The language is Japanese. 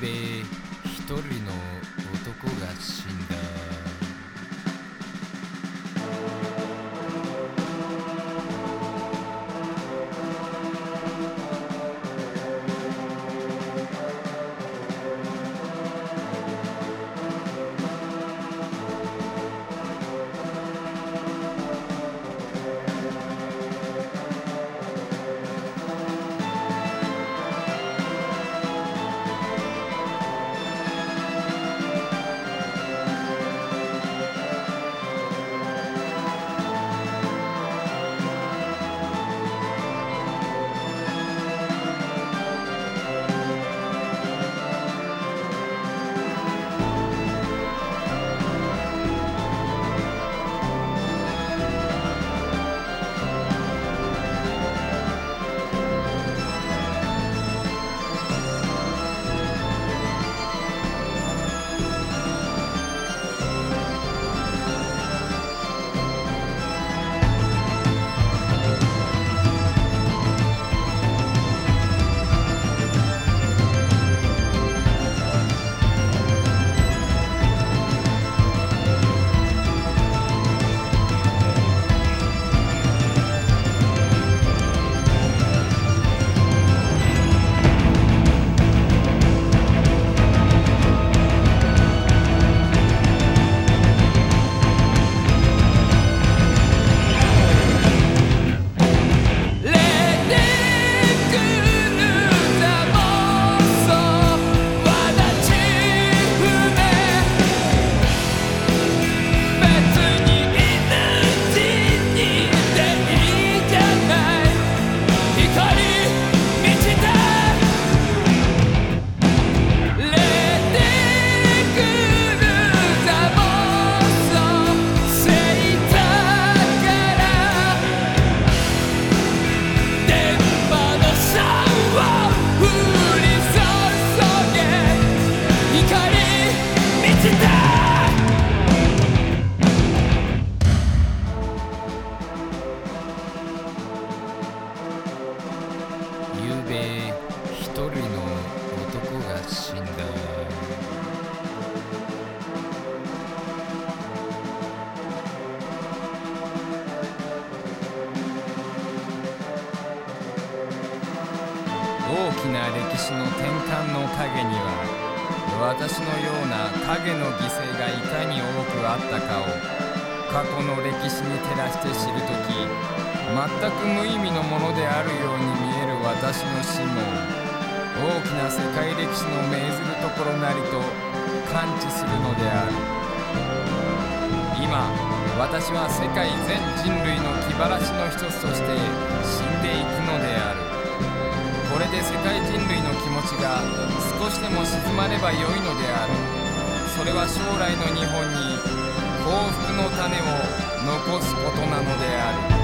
べ一人の男が死んだ。ゆうべ一人の男が死んだ大きな歴史の転換の陰には私のような影の犠牲がいかに多くあったかを過去の歴史に照らして知るとき全く無意味のものであるように見える私の死も大きな世界歴史の命ずるところなりと感知するのである。今私は世界全人類の気晴らしの一つとして死んでいくのである。これで世界人類の気持ちが少しでも静まればよいのである。それは将来の日本に幸福の種を残すことなのである。